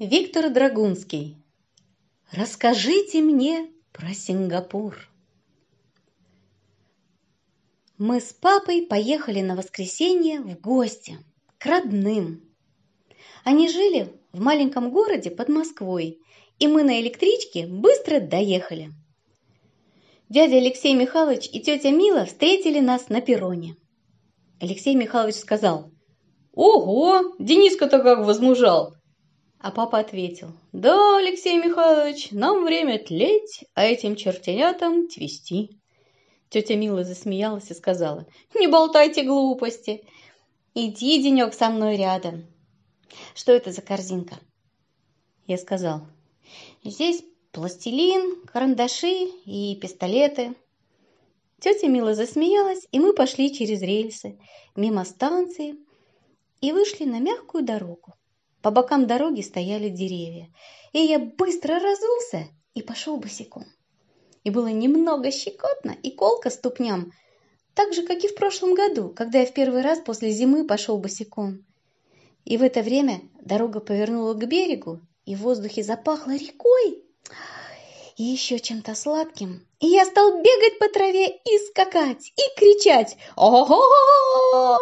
Виктор Драгунский. Расскажите мне про Сингапур. Мы с папой поехали на воскресенье в гости к родным. Они жили в маленьком городе под Москвой, и мы на электричке быстро доехали. Дядя Алексей Михайлович и тетя Мила встретили нас на перроне. Алексей Михайлович сказал, «Ого, Дениска-то как возмужал!» А папа ответил, «Да, Алексей Михайлович, нам время тлеть, а этим чертенятам твести». Тетя Мила засмеялась и сказала, «Не болтайте глупости. Иди, денек, со мной рядом». «Что это за корзинка?» Я сказал, «Здесь пластилин, карандаши и пистолеты». Тетя Мила засмеялась, и мы пошли через рельсы, мимо станции, и вышли на мягкую дорогу. По бокам дороги стояли деревья, и я быстро разулся и пошел босиком. И было немного щекотно и колко ступням, так же, как и в прошлом году, когда я в первый раз после зимы пошел босиком. И в это время дорога повернула к берегу, и в воздухе запахло рекой и еще чем-то сладким. И я стал бегать по траве и скакать, и кричать «Ого!»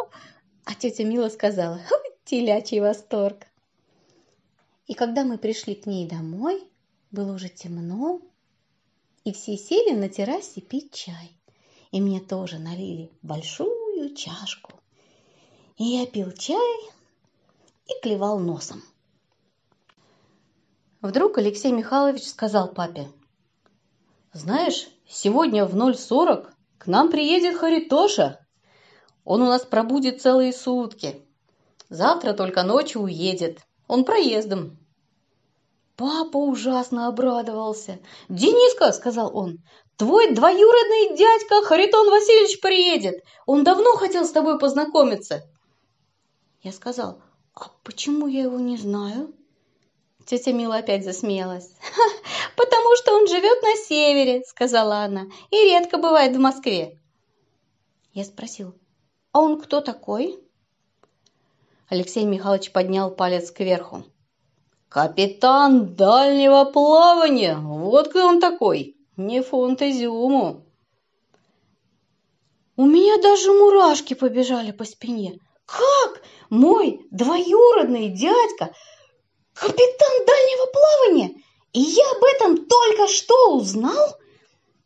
А тетя Мила сказала «Телячий восторг!» И когда мы пришли к ней домой, было уже темно, и все сели на террасе пить чай. И мне тоже налили большую чашку. И я пил чай и клевал носом. Вдруг Алексей Михайлович сказал папе, «Знаешь, сегодня в 0.40 к нам приедет Харитоша. Он у нас пробудет целые сутки. Завтра только ночью уедет. Он проездом». Папа ужасно обрадовался. «Дениска!» – сказал он. «Твой двоюродный дядька Харитон Васильевич приедет. Он давно хотел с тобой познакомиться». Я сказал, «А почему я его не знаю?» Тетя Мила опять засмеялась. «Потому что он живет на севере», — сказала она, «и редко бывает в Москве». Я спросил, «А он кто такой?» Алексей Михайлович поднял палец кверху. «Капитан дальнего плавания! Вот кто он такой! Не фунт изюму!» У меня даже мурашки побежали по спине. Как мой двоюродный дядька Капитан дальнего плавания? И я об этом только что узнал?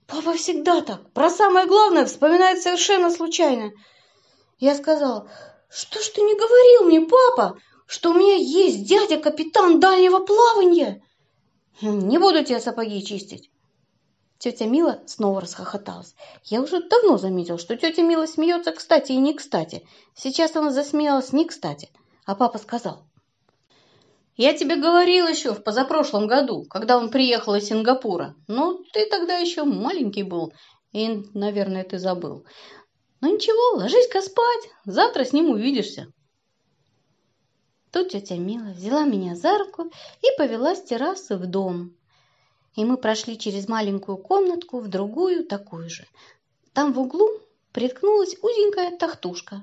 Папа всегда так. Про самое главное вспоминает совершенно случайно. Я сказал, что ж ты не говорил мне, папа, что у меня есть дядя-капитан дальнего плавания? Не буду тебе сапоги чистить. Тетя Мила снова расхохоталась. Я уже давно заметил, что тетя Мила смеется кстати и не кстати. Сейчас она засмеялась не кстати. А папа сказал, я тебе говорил еще в позапрошлом году, когда он приехал из Сингапура. Ну, ты тогда еще маленький был, и, наверное, ты забыл. Ну ничего, ложись-ка спать, завтра с ним увидишься. Тут тетя Мила взяла меня за руку и повела с террасы в дом. И мы прошли через маленькую комнатку в другую такую же. Там в углу приткнулась узенькая тахтушка,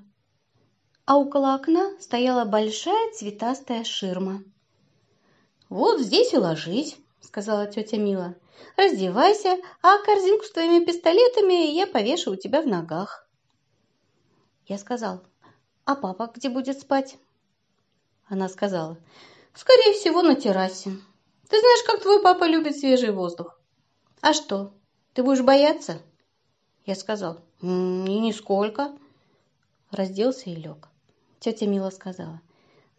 а около окна стояла большая цветастая ширма. «Вот здесь и ложись», — сказала тетя Мила. «Раздевайся, а корзинку с твоими пистолетами я повешу у тебя в ногах». Я сказал, «А папа где будет спать?» Она сказала, «Скорее всего, на террасе. Ты знаешь, как твой папа любит свежий воздух». «А что, ты будешь бояться?» Я сказал, «И нисколько». Разделся и лег. Тетя Мила сказала,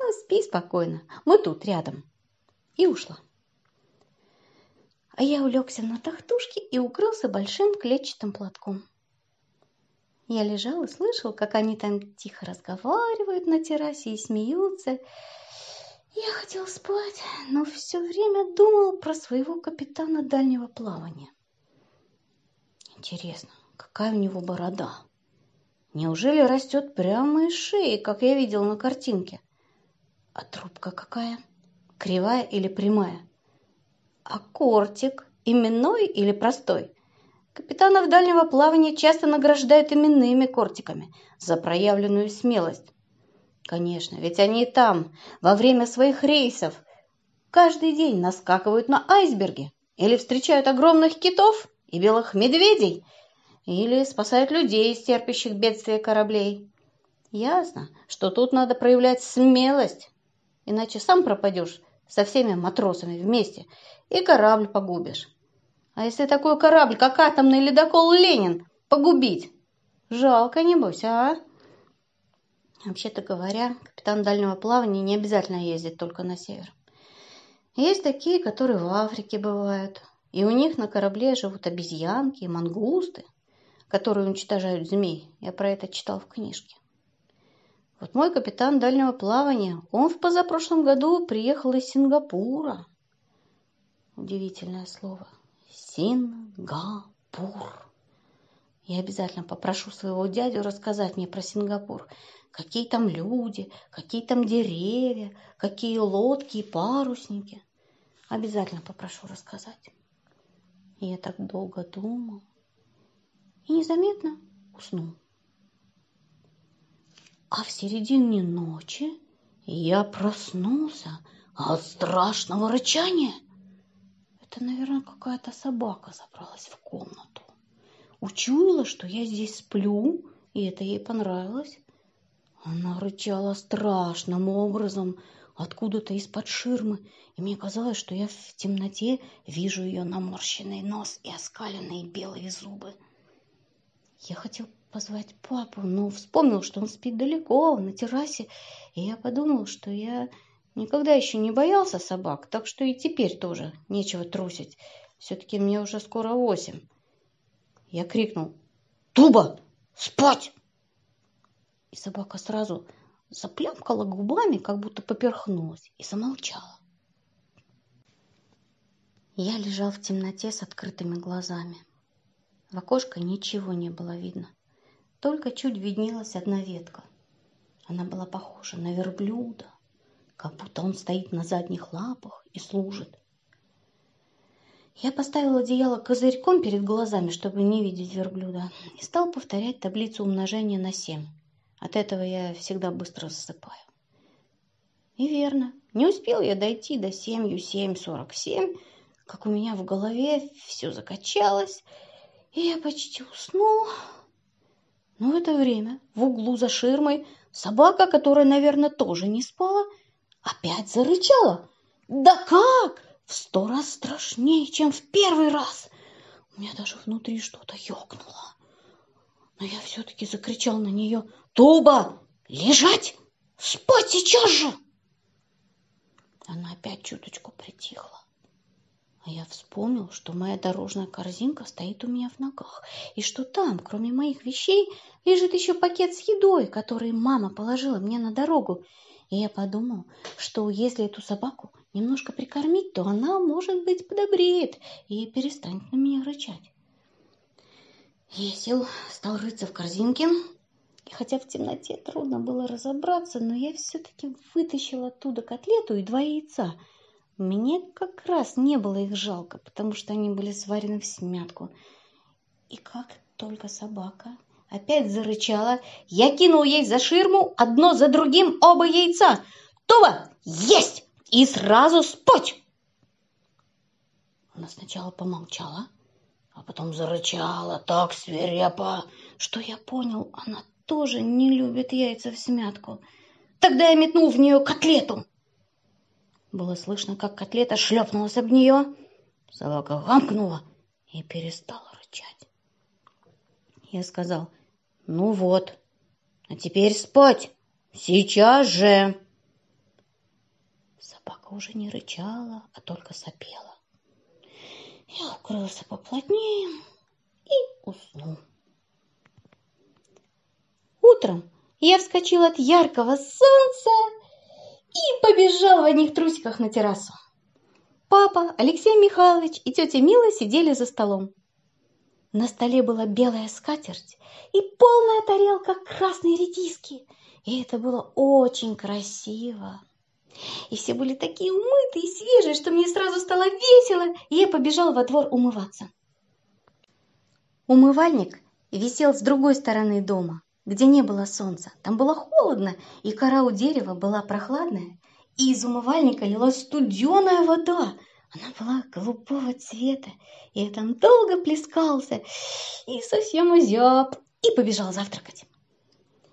«Ну, спи спокойно, мы тут рядом» и ушла. А я улегся на тахтушке и укрылся большим клетчатым платком. Я лежал и слышал, как они там тихо разговаривают на террасе и смеются. Я хотел спать, но все время думал про своего капитана дальнего плавания. Интересно, какая у него борода? Неужели растет прямо из шеи, как я видел на картинке? А трубка какая? — кривая или прямая. А кортик именной или простой? Капитанов дальнего плавания часто награждают именными кортиками за проявленную смелость. Конечно, ведь они и там, во время своих рейсов, каждый день наскакивают на айсберги или встречают огромных китов и белых медведей, или спасают людей терпящих бедствия кораблей. Ясно, что тут надо проявлять смелость, иначе сам пропадешь со всеми матросами вместе и корабль погубишь. А если такой корабль, как атомный ледокол «Ленин», погубить? Жалко, небось, а? Вообще-то говоря, капитан дальнего плавания не обязательно ездит только на север. Есть такие, которые в Африке бывают, и у них на корабле живут обезьянки и мангусты, которые уничтожают змей. Я про это читал в книжке. Вот мой капитан дальнего плавания, он в позапрошлом году приехал из Сингапура. Удивительное слово. Сингапур. Я обязательно попрошу своего дядю рассказать мне про Сингапур. Какие там люди, какие там деревья, какие лодки и парусники. Обязательно попрошу рассказать. И я так долго думал и незаметно уснул. А в середине ночи я проснулся от страшного рычания. Это, наверное, какая-то собака забралась в комнату. Учуяла, что я здесь сплю, и это ей понравилось. Она рычала страшным образом, откуда-то из-под ширмы, и мне казалось, что я в темноте вижу ее наморщенный нос и оскаленные белые зубы. Я хотел позвать папу, но вспомнил, что он спит далеко, на террасе, и я подумал, что я никогда еще не боялся собак, так что и теперь тоже нечего трусить. Все-таки мне уже скоро восемь. Я крикнул «Туба, спать!» И собака сразу заплямкала губами, как будто поперхнулась, и замолчала. Я лежал в темноте с открытыми глазами. В окошко ничего не было видно. Только чуть виднелась одна ветка. Она была похожа на верблюда, как будто он стоит на задних лапах и служит. Я поставил одеяло козырьком перед глазами, чтобы не видеть верблюда, и стал повторять таблицу умножения на семь. От этого я всегда быстро засыпаю. И верно, не успел я дойти до семью семь сорок семь, как у меня в голове все закачалось, и я почти уснул. Но в это время в углу за ширмой собака, которая, наверное, тоже не спала, опять зарычала. Да как? В сто раз страшнее, чем в первый раз. У меня даже внутри что-то ёкнуло. Но я все-таки закричал на нее. «Туба! Лежать! Спать сейчас же!» Она опять чуточку притихла. А я вспомнил, что моя дорожная корзинка стоит у меня в ногах, и что там, кроме моих вещей, лежит еще пакет с едой, который мама положила мне на дорогу. И я подумал, что если эту собаку немножко прикормить, то она, может быть, подобреет и перестанет на меня рычать. Я сел, стал рыться в корзинке, и хотя в темноте трудно было разобраться, но я все-таки вытащил оттуда котлету и два яйца – мне как раз не было их жалко, потому что они были сварены в смятку. И как только собака опять зарычала, я кинул ей за ширму одно за другим оба яйца. «Туба, есть! И сразу спать!» Она сначала помолчала, а потом зарычала так свирепо, что я понял, она тоже не любит яйца в смятку. Тогда я метнул в нее котлету. Было слышно, как котлета шлепнулась об нее. Собака гамкнула и перестала рычать. Я сказал, ну вот, а теперь спать, сейчас же. Собака уже не рычала, а только сопела. Я укрылся поплотнее и уснул. Утром я вскочил от яркого солнца и побежал в одних трусиках на террасу. Папа, Алексей Михайлович и тетя Мила сидели за столом. На столе была белая скатерть и полная тарелка красной редиски, и это было очень красиво. И все были такие умытые и свежие, что мне сразу стало весело, и я побежал во двор умываться. Умывальник висел с другой стороны дома, где не было солнца. Там было холодно, и кора у дерева была прохладная, и из умывальника лилась студеная вода. Она была голубого цвета, и там долго плескался и совсем озяб, и побежал завтракать.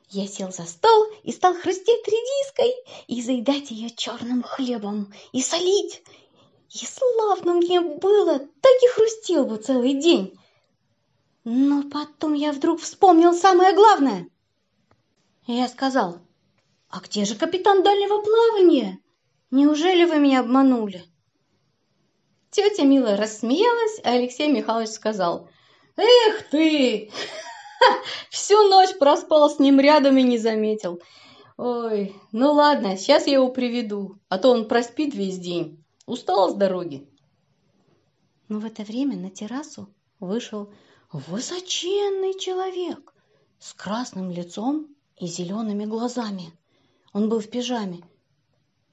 Я сел за стол и стал хрустеть редиской и заедать ее черным хлебом и солить. И славно мне было, так и хрустел бы целый день. Но потом я вдруг вспомнил самое главное. Я сказал, а где же капитан дальнего плавания? Неужели вы меня обманули? Тетя Мила рассмеялась, а Алексей Михайлович сказал, «Эх ты! Всю ночь проспал с ним рядом и не заметил. Ой, ну ладно, сейчас я его приведу, а то он проспит весь день. Устал с дороги». Но в это время на террасу вышел высоченный человек с красным лицом и зелеными глазами. Он был в пижаме.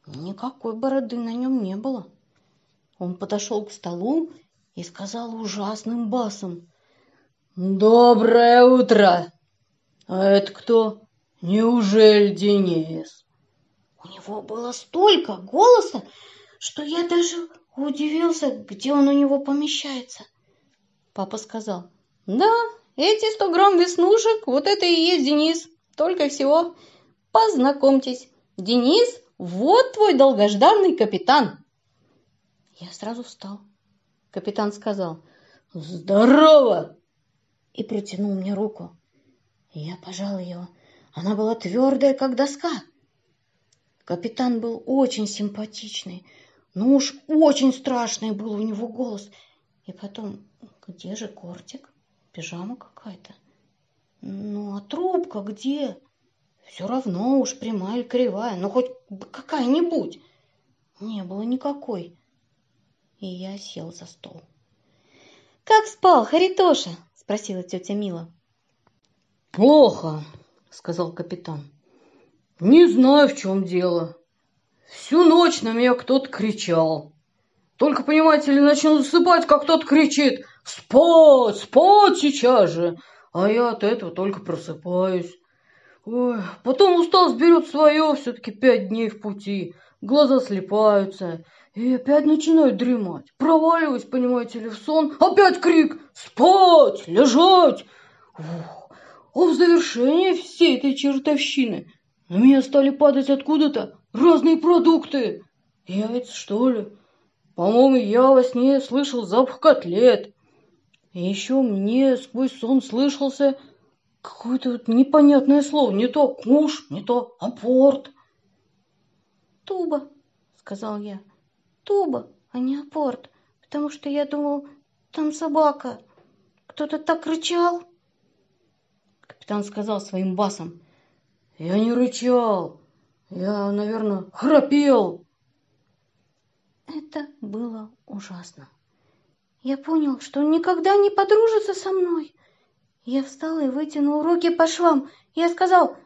Никакой бороды на нем не было. Он подошел к столу и сказал ужасным басом. «Доброе утро! А это кто? Неужели Денис?» У него было столько голоса, что я даже удивился, где он у него помещается. Папа сказал, «Да, эти сто грамм веснушек, вот это и есть Денис, только всего. Познакомьтесь, Денис, вот твой долгожданный капитан». Я сразу встал. Капитан сказал «Здорово!» и протянул мне руку. Я пожал ее. Она была твердая, как доска. Капитан был очень симпатичный, но уж очень страшный был у него голос. И потом, где же кортик? Пижама какая-то. Ну, а трубка где? Все равно уж прямая или кривая, но хоть какая-нибудь. Не было никакой и я сел за стол. «Как спал, Харитоша?» – спросила тетя Мила. «Плохо», – сказал капитан. «Не знаю, в чем дело. Всю ночь на меня кто-то кричал. Только, понимаете ли, начну засыпать, как кто-то кричит «Спать! Спать сейчас же!» А я от этого только просыпаюсь. Ой, потом усталость берет свое, все-таки пять дней в пути. Глаза слепаются. И опять начинаю дремать. Проваливаюсь, понимаете ли, в сон. Опять крик «Спать! Лежать!» Ух. А в завершение всей этой чертовщины на меня стали падать откуда-то разные продукты. Яйца, что ли? По-моему, я во сне слышал запах котлет. И еще мне сквозь сон слышался какое-то вот непонятное слово. Не то куш, не то апорт. «Туба», — сказал я туба, а не апорт, потому что я думал, там собака. Кто-то так рычал. Капитан сказал своим басом. Я не рычал. Я, наверное, храпел. Это было ужасно. Я понял, что он никогда не подружится со мной. Я встал и вытянул руки по швам. Я сказал,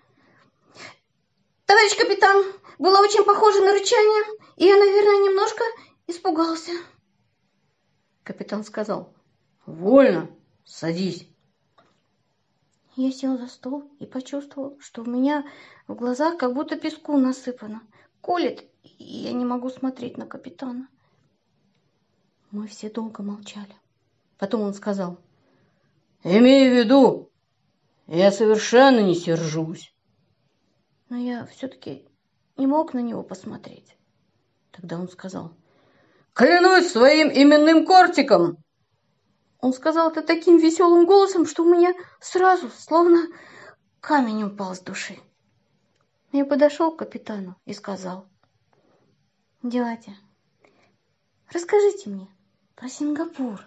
«Товарищ капитан, было очень похоже на рычание, я, наверное, немножко испугался. Капитан сказал, «Вольно, садись». Я сел за стол и почувствовал, что у меня в глазах как будто песку насыпано. Колет, и я не могу смотреть на капитана. Мы все долго молчали. Потом он сказал, «Имей в виду, я совершенно не сержусь». Но я все-таки не мог на него посмотреть. Тогда он сказал, «Клянусь своим именным кортиком!» Он сказал это таким веселым голосом, что у меня сразу словно камень упал с души. Я подошел к капитану и сказал, «Дядя, расскажите мне про Сингапур».